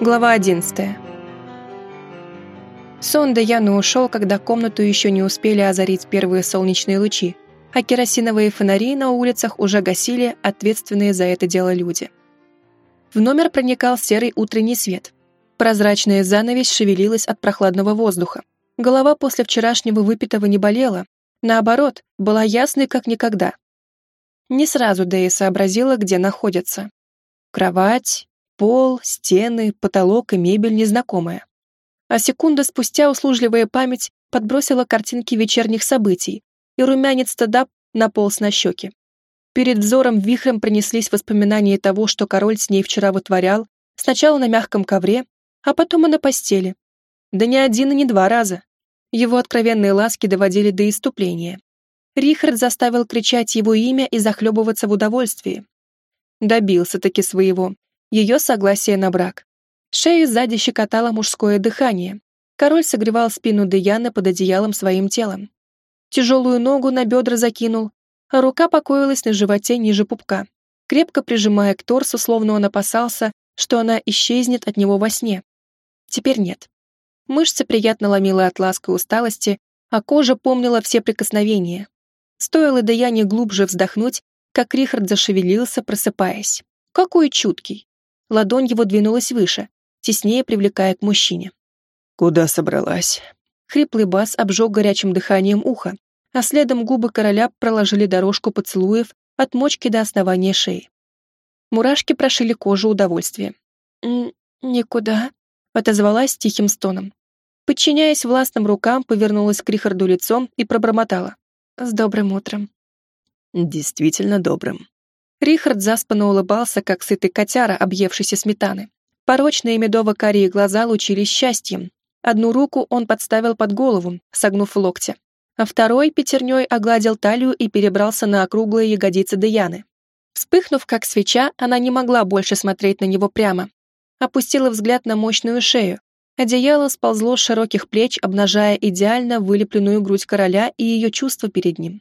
Глава 11. Сон Даяны ушел, когда комнату еще не успели озарить первые солнечные лучи, а керосиновые фонари на улицах уже гасили ответственные за это дело люди. В номер проникал серый утренний свет. Прозрачная занавесь шевелилась от прохладного воздуха. Голова после вчерашнего выпитого не болела, наоборот, была ясной как никогда. Не сразу Дэя сообразила, где находится. Кровать, пол, стены, потолок и мебель незнакомая а секунда спустя услужливая память подбросила картинки вечерних событий, и румянец стыда наполз на щеки. Перед взором вихрем пронеслись воспоминания того, что король с ней вчера вытворял, сначала на мягком ковре, а потом и на постели. Да не один и не два раза. Его откровенные ласки доводили до иступления. Рихард заставил кричать его имя и захлебываться в удовольствии. Добился-таки своего, ее согласия на брак. Шею сзади щекотало мужское дыхание. Король согревал спину Деяны под одеялом своим телом. Тяжелую ногу на бедра закинул, а рука покоилась на животе ниже пупка, крепко прижимая к торсу, словно он опасался, что она исчезнет от него во сне. Теперь нет. Мышцы приятно ломила от ласка усталости, а кожа помнила все прикосновения. Стоило Даяне глубже вздохнуть, как Рихард зашевелился, просыпаясь. Какой чуткий! Ладонь его двинулась выше, теснее привлекая к мужчине. «Куда собралась?» Хриплый бас обжег горячим дыханием ухо, а следом губы короля проложили дорожку поцелуев от мочки до основания шеи. Мурашки прошили кожу удовольствия. «Никуда», — отозвалась тихим стоном. Подчиняясь властным рукам, повернулась к Рихарду лицом и пробормотала. «С добрым утром». «Действительно добрым». Рихард заспанно улыбался, как сытый котяра, объевшийся сметаны. Порочные медово-карие глаза лучились счастьем. Одну руку он подставил под голову, согнув в локте, а второй пятерней огладил талию и перебрался на округлые ягодицы Деяны. Вспыхнув, как свеча, она не могла больше смотреть на него прямо. Опустила взгляд на мощную шею. Одеяло сползло с широких плеч, обнажая идеально вылепленную грудь короля и ее чувства перед ним.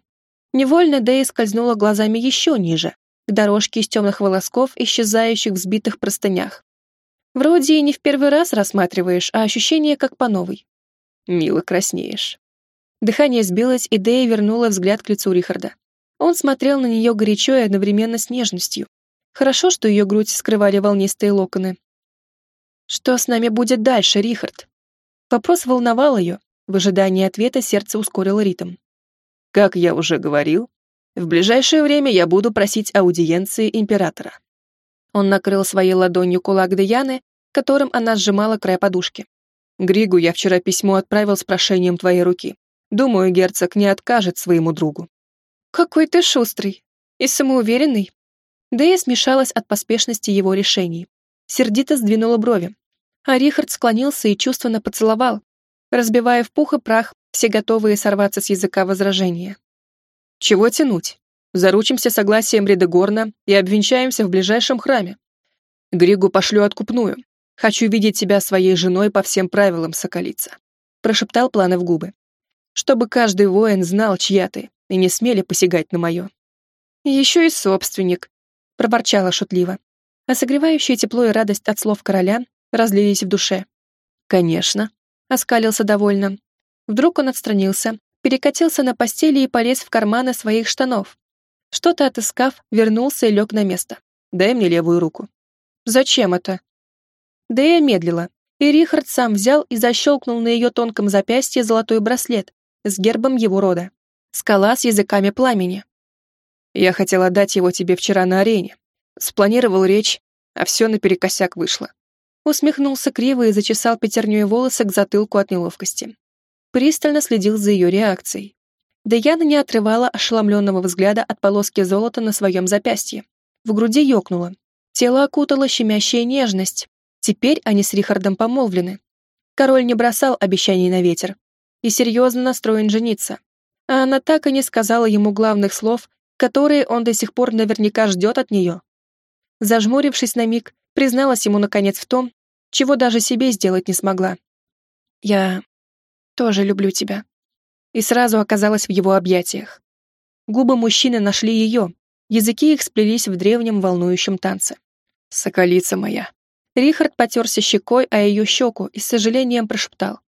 Невольно Дэя скользнула глазами еще ниже, к дорожке из темных волосков, исчезающих в сбитых простынях. Вроде и не в первый раз рассматриваешь, а ощущение как по новой. Мило краснеешь. Дыхание сбилось, и Дэя вернула взгляд к лицу Рихарда. Он смотрел на нее горячо и одновременно с нежностью. Хорошо, что ее грудь скрывали волнистые локоны. «Что с нами будет дальше, Рихард?» Вопрос волновал ее. В ожидании ответа сердце ускорило ритм. «Как я уже говорил, в ближайшее время я буду просить аудиенции императора. Он накрыл своей ладонью кулак Деяны, которым она сжимала край подушки. «Григу я вчера письмо отправил с прошением твоей руки. Думаю, герцог не откажет своему другу». «Какой ты шустрый и самоуверенный». Дея смешалась от поспешности его решений. Сердито сдвинула брови. А Рихард склонился и чувственно поцеловал, разбивая в пух и прах все готовые сорваться с языка возражения. «Чего тянуть? Заручимся согласием Редегорна и обвенчаемся в ближайшем храме. Григу пошлю откупную. Хочу видеть тебя своей женой по всем правилам, соколица. Прошептал планы в губы. Чтобы каждый воин знал, чья ты, и не смели посягать на мое. Еще и собственник, проборчала шутливо. А согревающее тепло и радость от слов короля разлились в душе. Конечно, оскалился довольно. Вдруг он отстранился, перекатился на постели и полез в карманы своих штанов, что-то отыскав, вернулся и лег на место. «Дай мне левую руку». «Зачем это?» Дэя медлила, и Рихард сам взял и защелкнул на ее тонком запястье золотой браслет с гербом его рода. Скала с языками пламени. «Я хотел отдать его тебе вчера на арене. Спланировал речь, а все наперекосяк вышло». Усмехнулся криво и зачесал пятерней волосы к затылку от неловкости. Пристально следил за ее реакцией. Даяна не отрывала ошеломленного взгляда от полоски золота на своем запястье. В груди ёкнуло. Тело окутало щемящая нежность. Теперь они с Рихардом помолвлены. Король не бросал обещаний на ветер и серьезно настроен жениться. А она так и не сказала ему главных слов, которые он до сих пор наверняка ждет от нее. Зажмурившись на миг, призналась ему наконец в том, чего даже себе сделать не смогла. «Я тоже люблю тебя», и сразу оказалась в его объятиях. Губы мужчины нашли ее, языки их сплелись в древнем волнующем танце. «Соколица моя!» Рихард потерся щекой о ее щеку и с сожалением прошептал.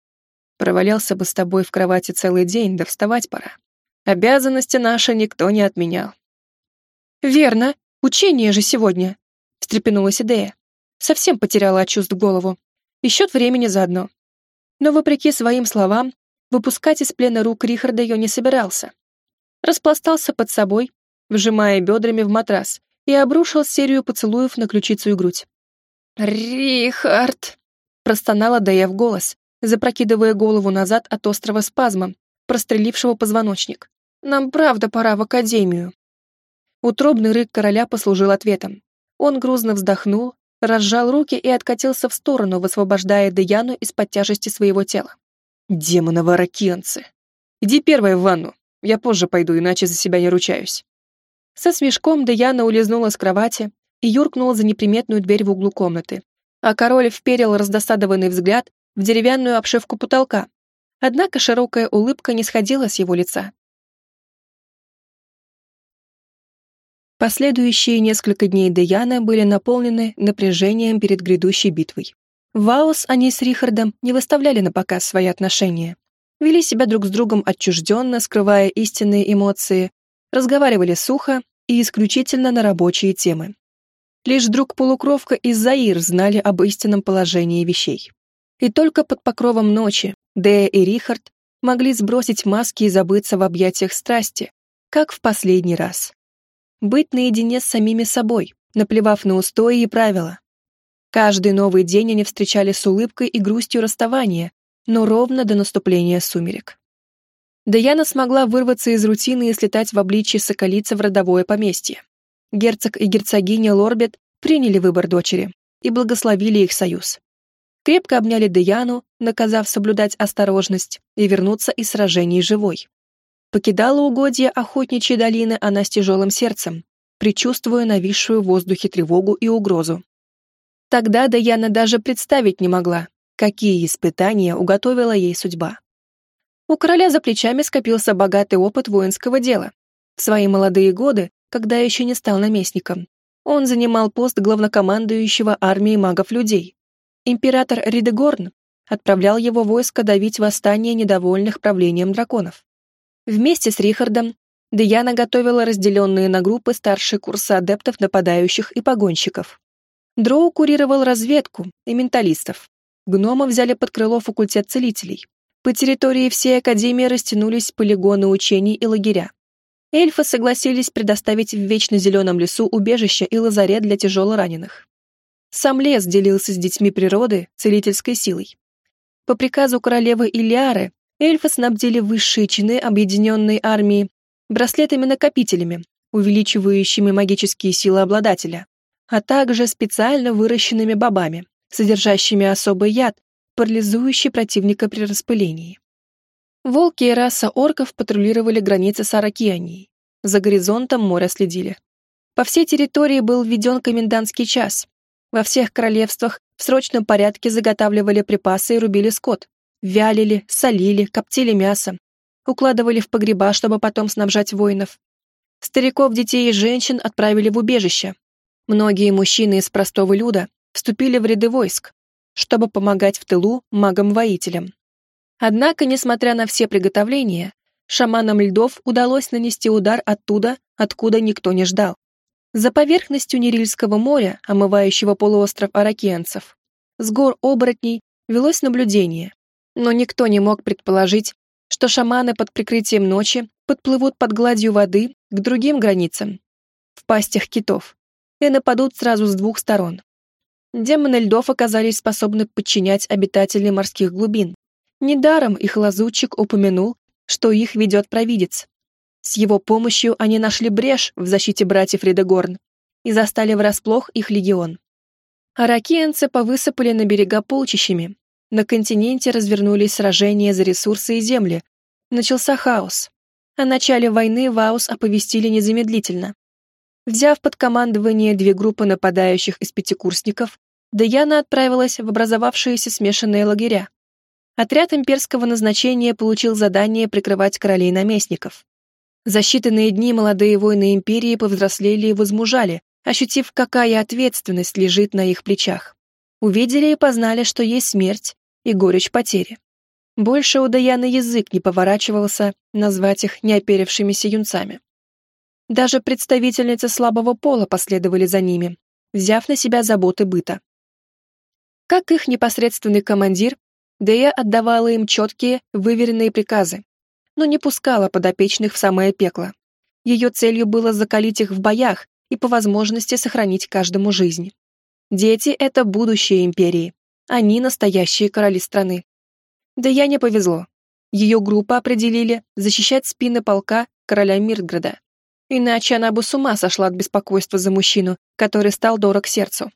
«Провалялся бы с тобой в кровати целый день, да вставать пора. Обязанности наши никто не отменял». «Верно, учение же сегодня», — встрепенулась идея. Совсем потеряла от чувств голову. И счет времени заодно. Но, вопреки своим словам, выпускать из плена рук Рихарда ее не собирался. Распластался под собой, вжимая бедрами в матрас, и обрушил серию поцелуев на ключицу и грудь. «Рихард!» — простонала Дэя в голос, запрокидывая голову назад от острого спазма, прострелившего позвоночник. «Нам правда пора в академию». Утробный рык короля послужил ответом. Он грузно вздохнул, разжал руки и откатился в сторону, высвобождая Деяну из-под тяжести своего тела. «Демоновы ракенцы! Иди первой в ванну, я позже пойду, иначе за себя не ручаюсь». Со смешком Деяна улизнула с кровати, и юркнул за неприметную дверь в углу комнаты. А король вперил раздосадованный взгляд в деревянную обшивку потолка. Однако широкая улыбка не сходила с его лица. Последующие несколько дней Деяна были наполнены напряжением перед грядущей битвой. Ваус они с Рихардом не выставляли на показ свои отношения. Вели себя друг с другом отчужденно, скрывая истинные эмоции, разговаривали сухо и исключительно на рабочие темы. Лишь друг-полукровка и Заир знали об истинном положении вещей. И только под покровом ночи Дея и Рихард могли сбросить маски и забыться в объятиях страсти, как в последний раз. Быть наедине с самими собой, наплевав на устои и правила. Каждый новый день они встречали с улыбкой и грустью расставания, но ровно до наступления сумерек. Даяна смогла вырваться из рутины и слетать в обличье соколица в родовое поместье. Герцог и герцогиня Лорбет приняли выбор дочери и благословили их союз. Крепко обняли Деяну, наказав соблюдать осторожность и вернуться из сражений живой. Покидала угодья охотничьей долины она с тяжелым сердцем, предчувствуя нависшую в воздухе тревогу и угрозу. Тогда Даяна даже представить не могла, какие испытания уготовила ей судьба. У короля за плечами скопился богатый опыт воинского дела. В свои молодые годы когда еще не стал наместником. Он занимал пост главнокомандующего армией магов-людей. Император Ридегорн отправлял его войско давить восстание недовольных правлением драконов. Вместе с Рихардом Деяна готовила разделенные на группы старшие курсы адептов, нападающих и погонщиков. Дроу курировал разведку и менталистов. Гномы взяли под крыло факультет целителей. По территории всей Академии растянулись полигоны учений и лагеря эльфы согласились предоставить в вечно зеленом лесу убежище и лазарет для тяжело раненых. Сам лес делился с детьми природы целительской силой. По приказу королевы Илиары эльфы снабдили высшие чины объединенной армии браслетами-накопителями, увеличивающими магические силы обладателя, а также специально выращенными бобами, содержащими особый яд, парализующий противника при распылении. Волки и раса орков патрулировали границы с Аракианией. За горизонтом моря следили. По всей территории был введен комендантский час. Во всех королевствах в срочном порядке заготавливали припасы и рубили скот. Вялили, солили, коптили мясо. Укладывали в погреба, чтобы потом снабжать воинов. Стариков, детей и женщин отправили в убежище. Многие мужчины из простого люда вступили в ряды войск, чтобы помогать в тылу магам-воителям. Однако, несмотря на все приготовления, шаманам льдов удалось нанести удар оттуда, откуда никто не ждал. За поверхностью Нерильского моря, омывающего полуостров аракианцев, с гор оборотней велось наблюдение, но никто не мог предположить, что шаманы под прикрытием ночи подплывут под гладью воды к другим границам, в пастях китов, и нападут сразу с двух сторон. Демоны льдов оказались способны подчинять обитателей морских глубин, Недаром их лазутчик упомянул, что их ведет провидец. С его помощью они нашли брешь в защите братьев Редегорн и застали врасплох их легион. Аракиенцы повысыпали на берега полчищами. На континенте развернулись сражения за ресурсы и земли. Начался хаос. О начале войны Ваус оповестили незамедлительно. Взяв под командование две группы нападающих из пятикурсников, Даяна отправилась в образовавшиеся смешанные лагеря. Отряд имперского назначения получил задание прикрывать королей-наместников. За считанные дни молодые воины империи повзрослели и возмужали, ощутив, какая ответственность лежит на их плечах. Увидели и познали, что есть смерть и горечь потери. Больше у Даяны язык не поворачивался назвать их неоперившимися юнцами. Даже представительницы слабого пола последовали за ними, взяв на себя заботы быта. Как их непосредственный командир, Дея отдавала им четкие, выверенные приказы, но не пускала подопечных в самое пекло. Ее целью было закалить их в боях и по возможности сохранить каждому жизнь. Дети — это будущее империи. Они настоящие короли страны. Да я не повезло. Ее группу определили защищать спины полка короля Миртграда. Иначе она бы с ума сошла от беспокойства за мужчину, который стал дорог сердцу.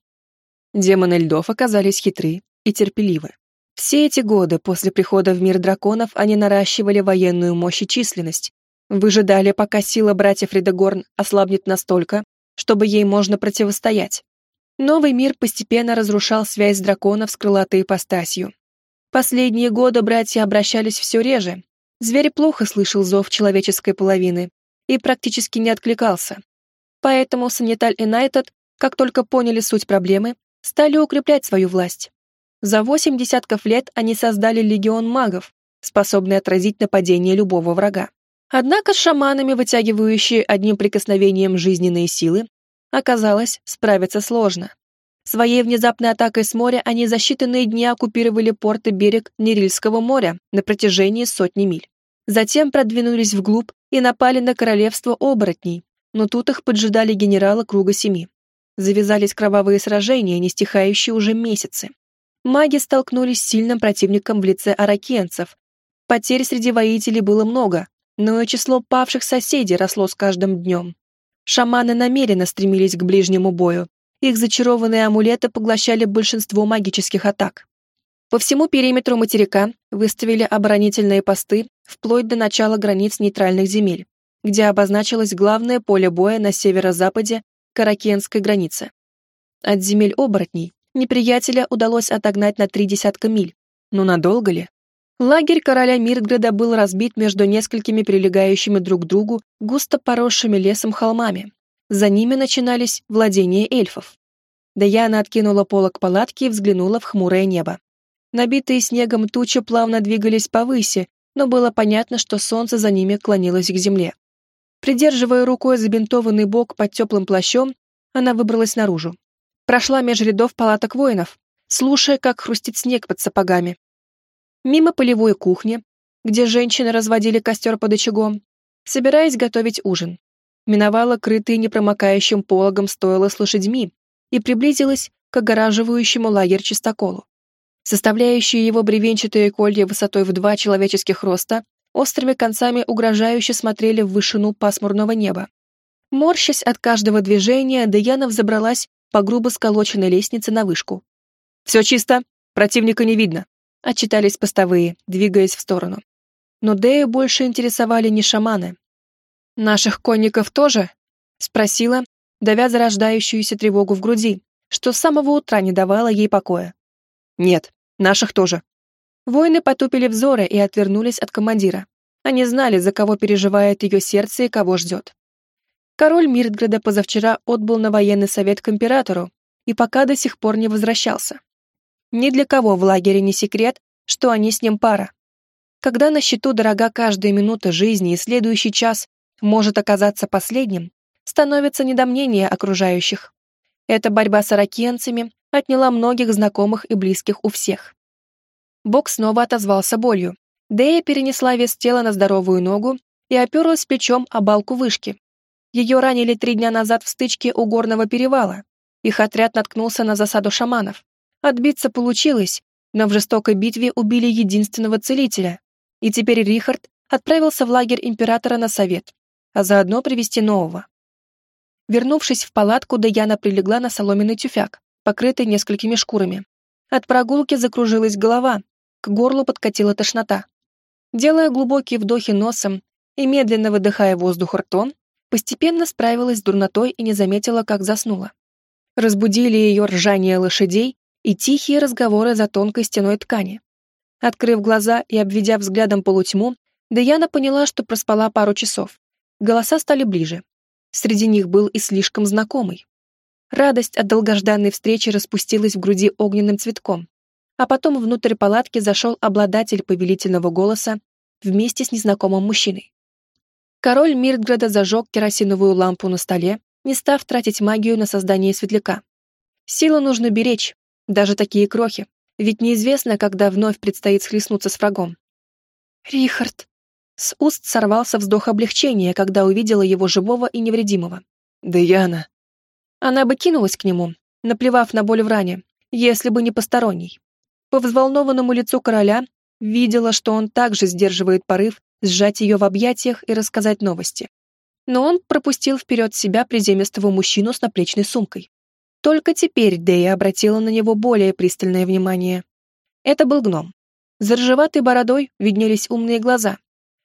Демоны льдов оказались хитры и терпеливы. Все эти годы после прихода в мир драконов они наращивали военную мощь и численность, выжидали, пока сила братьев Редегорн ослабнет настолько, чтобы ей можно противостоять. Новый мир постепенно разрушал связь драконов с крылатой ипостасью. Последние годы братья обращались все реже. Зверь плохо слышал зов человеческой половины и практически не откликался. Поэтому Саниталь и Найтед, как только поняли суть проблемы, стали укреплять свою власть. За восемь десятков лет они создали легион магов, способный отразить нападение любого врага. Однако с шаманами, вытягивающие одним прикосновением жизненные силы, оказалось справиться сложно. Своей внезапной атакой с моря они за считанные дни оккупировали порт и берег Нерильского моря на протяжении сотни миль. Затем продвинулись вглубь и напали на королевство оборотней, но тут их поджидали генералы Круга Семи. Завязались кровавые сражения, не стихающие уже месяцы. Маги столкнулись с сильным противником в лице аракенцев. Потерь среди воителей было много, но и число павших соседей росло с каждым днем. Шаманы намеренно стремились к ближнему бою. Их зачарованные амулеты поглощали большинство магических атак. По всему периметру материка выставили оборонительные посты вплоть до начала границ нейтральных земель, где обозначилось главное поле боя на северо-западе Каракенской границы. От земель оборотней неприятеля удалось отогнать на три десятка миль, но надолго ли? Лагерь короля Миртграда был разбит между несколькими прилегающими друг к другу густо поросшими лесом холмами. За ними начинались владения эльфов. Даяна откинула полок палатки и взглянула в хмурое небо. Набитые снегом тучи плавно двигались повыси, но было понятно, что солнце за ними клонилось к земле. Придерживая рукой забинтованный бок под теплым плащом, она выбралась наружу. Прошла меж рядов палаток воинов, слушая, как хрустит снег под сапогами, мимо полевой кухни, где женщины разводили костер под очагом, собираясь готовить ужин. Миновала крытые непромокающим пологом стойло с лошадьми и приблизилась к огораживающему лагерь чистоколу. Составляющие его бревенчатые колья высотой в два человеческих роста острыми концами угрожающе смотрели в вышину пасмурного неба. Морщась от каждого движения, Деяна взобралась по грубо сколоченной лестнице на вышку. «Все чисто, противника не видно», отчитались постовые, двигаясь в сторону. Но Дэю больше интересовали не шаманы. «Наших конников тоже?» — спросила, давя зарождающуюся тревогу в груди, что с самого утра не давало ей покоя. «Нет, наших тоже». Воины потупили взоры и отвернулись от командира. Они знали, за кого переживает ее сердце и кого ждет. Король Миртграда позавчера отбыл на военный совет к императору и пока до сих пор не возвращался. Ни для кого в лагере не секрет, что они с ним пара. Когда на счету дорога каждая минута жизни и следующий час может оказаться последним, становится недомнение окружающих. Эта борьба с аракенцами отняла многих знакомых и близких у всех. Бог снова отозвался болью. Дея перенесла вес тела на здоровую ногу и оперлась плечом о балку вышки. Ее ранили три дня назад в стычке у горного перевала. Их отряд наткнулся на засаду шаманов. Отбиться получилось, но в жестокой битве убили единственного целителя, и теперь Рихард отправился в лагерь императора на совет, а заодно привести нового. Вернувшись в палатку, Даяна прилегла на соломенный тюфяк, покрытый несколькими шкурами. От прогулки закружилась голова, к горлу подкатила тошнота. Делая глубокие вдохи носом и медленно выдыхая воздух ртом, постепенно справилась с дурнотой и не заметила, как заснула. Разбудили ее ржание лошадей и тихие разговоры за тонкой стеной ткани. Открыв глаза и обведя взглядом полутьму, Даяна поняла, что проспала пару часов. Голоса стали ближе. Среди них был и слишком знакомый. Радость от долгожданной встречи распустилась в груди огненным цветком. А потом внутрь палатки зашел обладатель повелительного голоса вместе с незнакомым мужчиной. Король Миртграда зажег керосиновую лампу на столе, не став тратить магию на создание светляка. Силу нужно беречь, даже такие крохи, ведь неизвестно, когда вновь предстоит схлестнуться с врагом. «Рихард!» С уст сорвался вздох облегчения, когда увидела его живого и невредимого. «Даяна!» Она бы кинулась к нему, наплевав на боль в ране, если бы не посторонний. По взволнованному лицу короля видела, что он также сдерживает порыв сжать ее в объятиях и рассказать новости. Но он пропустил вперед себя приземистого мужчину с наплечной сумкой. Только теперь Дэя обратила на него более пристальное внимание. Это был гном. За ржеватой бородой виднелись умные глаза.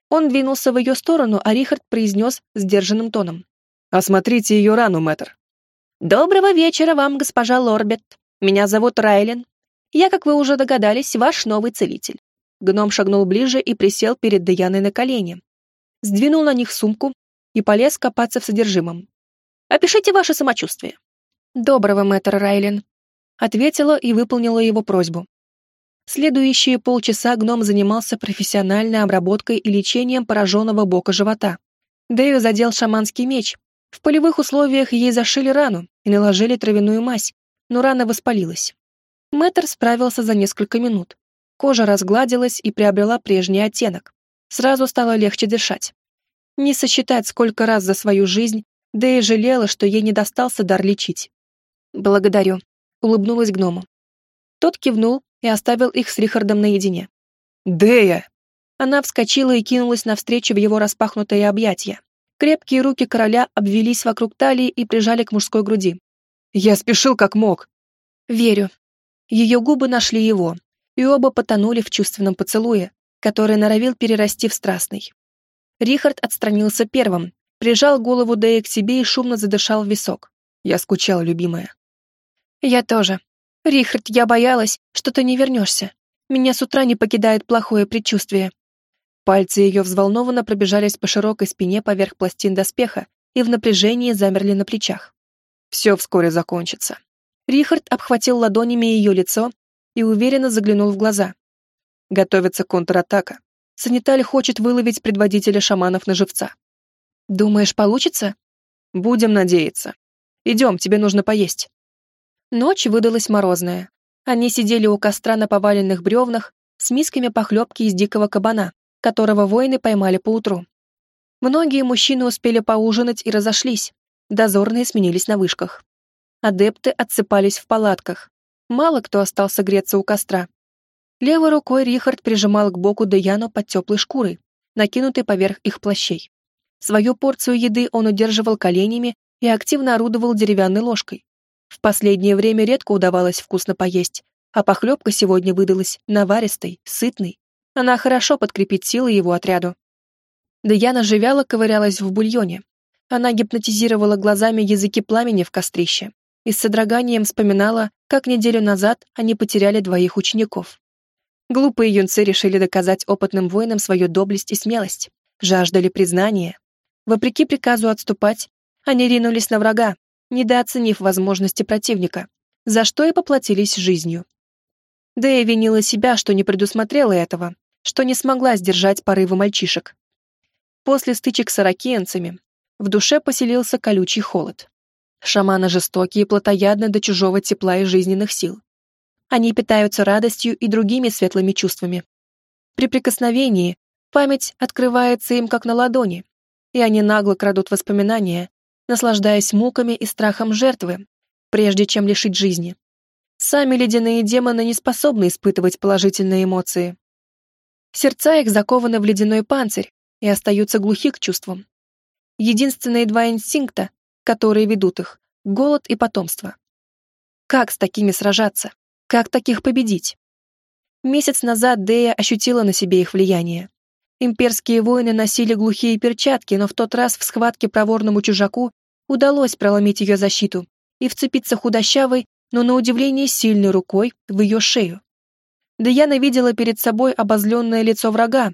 Он двинулся в ее сторону, а Рихард произнес сдержанным тоном. «Осмотрите ее рану, мэтр». «Доброго вечера вам, госпожа Лорбет. Меня зовут Райлен. Я, как вы уже догадались, ваш новый целитель». Гном шагнул ближе и присел перед Даяной на колени. Сдвинул на них сумку и полез копаться в содержимом. «Опишите ваше самочувствие». «Доброго, мэтр Райлен», — ответила и выполнила его просьбу. Следующие полчаса гном занимался профессиональной обработкой и лечением пораженного бока живота. Дэю задел шаманский меч. В полевых условиях ей зашили рану, и наложили травяную мазь, но рана воспалилась. Мэтр справился за несколько минут. Кожа разгладилась и приобрела прежний оттенок. Сразу стало легче дышать. Не сосчитать, сколько раз за свою жизнь, и жалела, что ей не достался дар лечить. «Благодарю», — улыбнулась гному. Тот кивнул и оставил их с Рихардом наедине. «Дея!» Она вскочила и кинулась навстречу в его распахнутые объятия. Крепкие руки короля обвелись вокруг талии и прижали к мужской груди. Я спешил как мог. Верю. Ее губы нашли его, и оба потонули в чувственном поцелуе, который норовил перерасти в страстный. Рихард отстранился первым, прижал голову Дэя к себе и шумно задышал в висок. Я скучал, любимая. Я тоже. Рихард, я боялась, что ты не вернешься. Меня с утра не покидает плохое предчувствие. Пальцы ее взволнованно пробежались по широкой спине поверх пластин доспеха и в напряжении замерли на плечах. Все вскоре закончится. Рихард обхватил ладонями ее лицо и уверенно заглянул в глаза. Готовится контратака. Саниталь хочет выловить предводителя шаманов на живца. Думаешь, получится? Будем надеяться. Идем, тебе нужно поесть. Ночь выдалась морозная. Они сидели у костра на поваленных бревнах с мисками похлебки из дикого кабана, которого воины поймали поутру. Многие мужчины успели поужинать и разошлись, Дозорные сменились на вышках. Адепты отсыпались в палатках. Мало кто остался греться у костра. Левой рукой Рихард прижимал к боку Деяну под теплой шкурой, накинутой поверх их плащей. Свою порцию еды он удерживал коленями и активно орудовал деревянной ложкой. В последнее время редко удавалось вкусно поесть, а похлебка сегодня выдалась наваристой, сытной. Она хорошо подкрепит силы его отряду. Деяна живяло ковырялась в бульоне, она гипнотизировала глазами языки пламени в кострище и с содроганием вспоминала, как неделю назад они потеряли двоих учеников. Глупые юнцы решили доказать опытным воинам свою доблесть и смелость, жаждали признания. Вопреки приказу отступать, они ринулись на врага, недооценив возможности противника, за что и поплатились жизнью. Дэя винила себя, что не предусмотрела этого, что не смогла сдержать порывы мальчишек. После стычек с аракеянцами в душе поселился колючий холод. Шаманы жестокие и плотоядны до чужого тепла и жизненных сил. Они питаются радостью и другими светлыми чувствами. При прикосновении память открывается им как на ладони, и они нагло крадут воспоминания, наслаждаясь муками и страхом жертвы, прежде чем лишить жизни. Сами ледяные демоны не способны испытывать положительные эмоции. Сердца их закованы в ледяной панцирь и остаются глухи к чувствам. Единственные два инстинкта, которые ведут их — голод и потомство. Как с такими сражаться? Как таких победить? Месяц назад Дея ощутила на себе их влияние. Имперские воины носили глухие перчатки, но в тот раз в схватке проворному чужаку удалось проломить ее защиту и вцепиться худощавой, но на удивление сильной рукой в ее шею. Деяна видела перед собой обозленное лицо врага,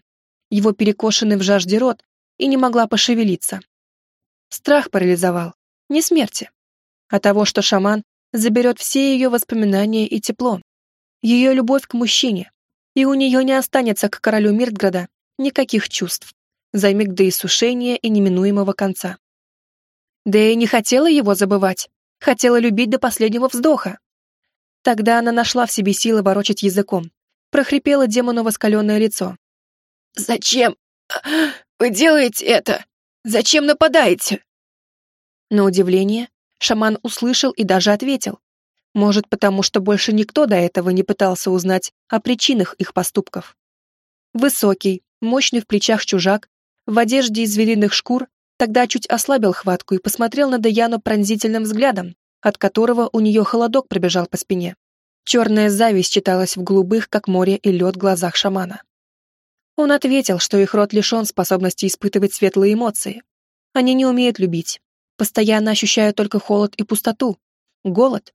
его перекошенный в жажде рот, и не могла пошевелиться. Страх парализовал, не смерти. а того, что шаман заберет все ее воспоминания и тепло, ее любовь к мужчине, и у нее не останется к королю Миртграда никаких чувств за миг до иссушения и неминуемого конца. Да и не хотела его забывать, хотела любить до последнего вздоха. Тогда она нашла в себе силы ворочать языком, прохрипела демону воскаленное лицо. «Зачем вы делаете это? Зачем нападаете?» На удивление, шаман услышал и даже ответил. Может, потому что больше никто до этого не пытался узнать о причинах их поступков. Высокий, мощный в плечах чужак, в одежде из звериных шкур, тогда чуть ослабил хватку и посмотрел на Даяну пронзительным взглядом, от которого у нее холодок пробежал по спине. Черная зависть читалась в голубых, как море и лед, глазах шамана. Он ответил, что их род лишен способности испытывать светлые эмоции. Они не умеют любить, постоянно ощущают только холод и пустоту, голод.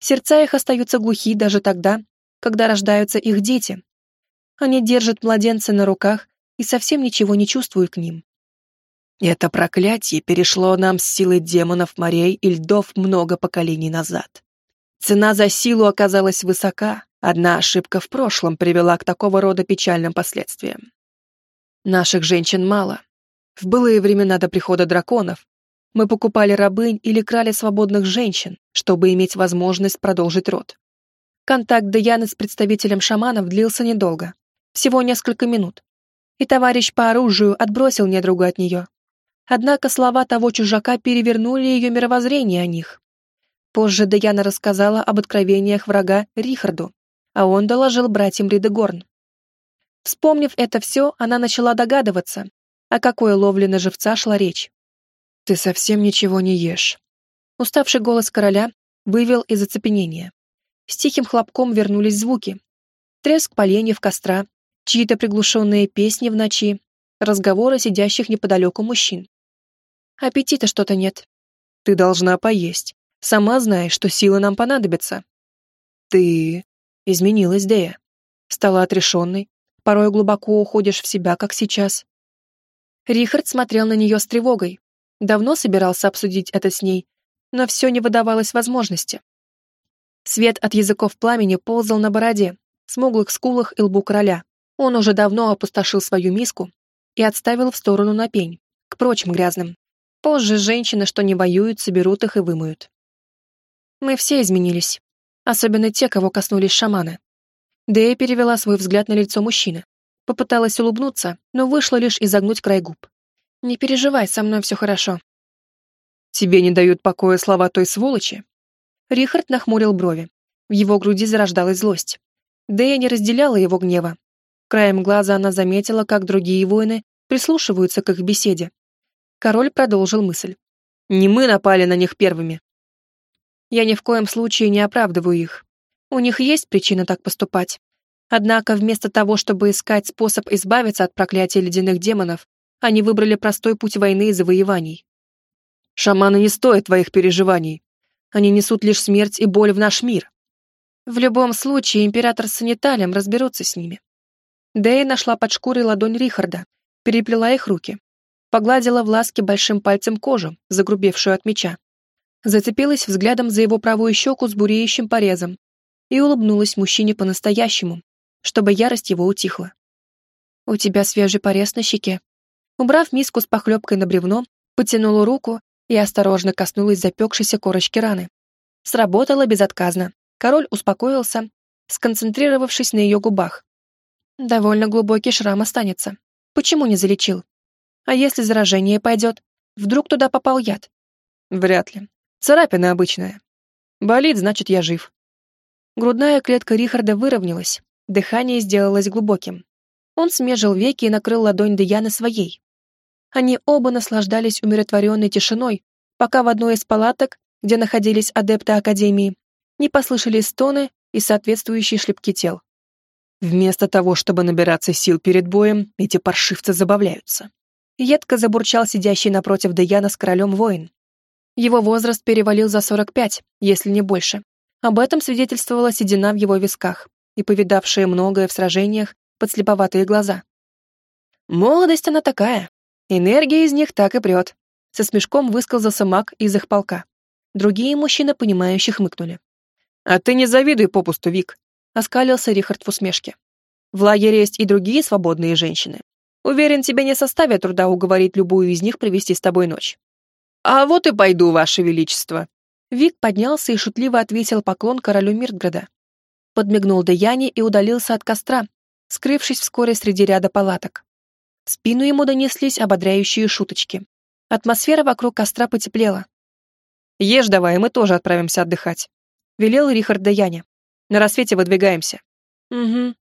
Сердца их остаются глухи даже тогда, когда рождаются их дети. Они держат младенца на руках и совсем ничего не чувствуют к ним. Это проклятие перешло нам с силой демонов морей и льдов много поколений назад. Цена за силу оказалась высока, одна ошибка в прошлом привела к такого рода печальным последствиям. Наших женщин мало. В былые времена до прихода драконов мы покупали рабынь или крали свободных женщин, чтобы иметь возможность продолжить род. Контакт Даяны с представителем шаманов длился недолго, всего несколько минут, и товарищ по оружию отбросил недругу от нее, Однако слова того чужака перевернули ее мировоззрение о них. Позже Даяна рассказала об откровениях врага Рихарду, а он доложил братьям Ридегорн. Вспомнив это все, она начала догадываться, о какой ловле на живца шла речь. «Ты совсем ничего не ешь». Уставший голос короля вывел из оцепенения. С тихим хлопком вернулись звуки. Треск поленьев костра, чьи-то приглушенные песни в ночи, разговоры сидящих неподалеку мужчин. Аппетита что-то нет. Ты должна поесть. Сама знаешь, что силы нам понадобятся. Ты... Изменилась Дея. Стала отрешенной. Порой глубоко уходишь в себя, как сейчас. Рихард смотрел на нее с тревогой. Давно собирался обсудить это с ней, но все не выдавалось возможности. Свет от языков пламени ползал на бороде, смуглых скулах и лбу короля. Он уже давно опустошил свою миску и отставил в сторону на пень, к прочим грязным. Позже женщины, что не воюют, соберут их и вымоют. Мы все изменились. Особенно те, кого коснулись шаманы. Дэя перевела свой взгляд на лицо мужчины. Попыталась улыбнуться, но вышло лишь изогнуть край губ. «Не переживай, со мной все хорошо». «Тебе не дают покоя слова той сволочи?» Рихард нахмурил брови. В его груди зарождалась злость. Дэя не разделяла его гнева. Краем глаза она заметила, как другие воины прислушиваются к их беседе, Король продолжил мысль. «Не мы напали на них первыми». «Я ни в коем случае не оправдываю их. У них есть причина так поступать. Однако вместо того, чтобы искать способ избавиться от проклятия ледяных демонов, они выбрали простой путь войны и завоеваний. Шаманы не стоят твоих переживаний. Они несут лишь смерть и боль в наш мир. В любом случае, император с саниталем разберутся с ними. Дэй нашла под шкурой ладонь Рихарда, переплела их руки, погладила в ласке большим пальцем кожу, загрубевшую от меча. Зацепилась взглядом за его правую щеку с буреющим порезом и улыбнулась мужчине по-настоящему, чтобы ярость его утихла. «У тебя свежий порез на щеке». Убрав миску с похлебкой на бревно, потянула руку и осторожно коснулась запекшейся корочки раны. Сработало безотказно. Король успокоился, сконцентрировавшись на ее губах. Довольно глубокий шрам останется. Почему не залечил? А если заражение пойдет? Вдруг туда попал яд? Вряд ли. Царапина обычная. Болит, значит, я жив. Грудная клетка Рихарда выровнялась, дыхание сделалось глубоким. Он смежил веки и накрыл ладонь Деяны своей. Они оба наслаждались умиротворенной тишиной, пока в одной из палаток, где находились адепты Академии, не послышались стоны и соответствующие шлепки тел. Вместо того, чтобы набираться сил перед боем, эти паршивцы забавляются едко забурчал сидящий напротив Деяна с королем воин. Его возраст перевалил за 45, если не больше. Об этом свидетельствовала седина в его висках и повидавшие многое в сражениях подслеповатые глаза. Молодость она такая. Энергия из них так и прет. Со смешком высказался маг из их полка. Другие мужчины, понимающие, хмыкнули. «А ты не завидуй попусту, Вик», — оскалился Рихард в усмешке. «В лагере есть и другие свободные женщины. Уверен, тебе не составит труда уговорить любую из них провести с тобой ночь». «А вот и пойду, Ваше Величество». Вик поднялся и шутливо ответил поклон королю Миртграда. Подмигнул Даяне и удалился от костра, скрывшись вскоре среди ряда палаток. В спину ему донеслись ободряющие шуточки. Атмосфера вокруг костра потеплела. «Ешь давай, мы тоже отправимся отдыхать», — велел Рихард Даяне. «На рассвете выдвигаемся». «Угу»,